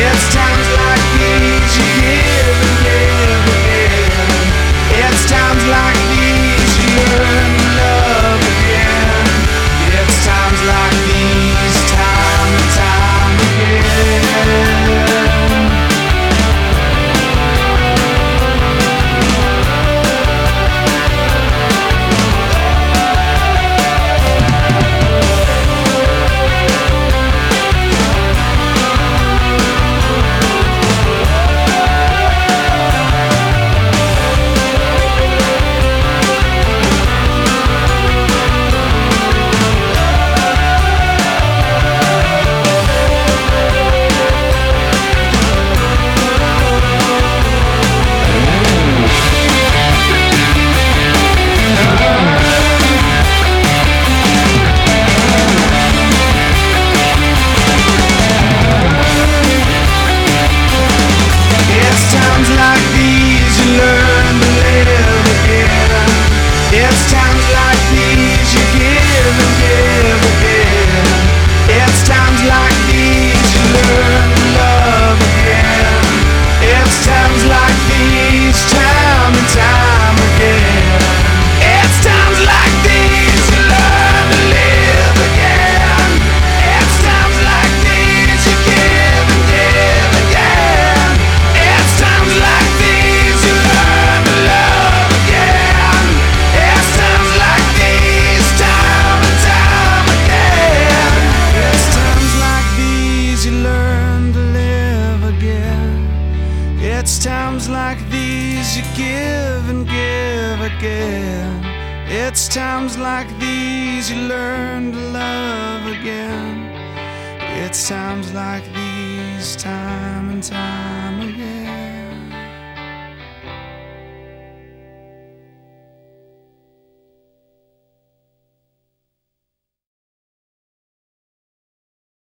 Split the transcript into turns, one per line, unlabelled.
It's time times like these you give and give again. It's times like these you learn to love again. It's times like these, time and time.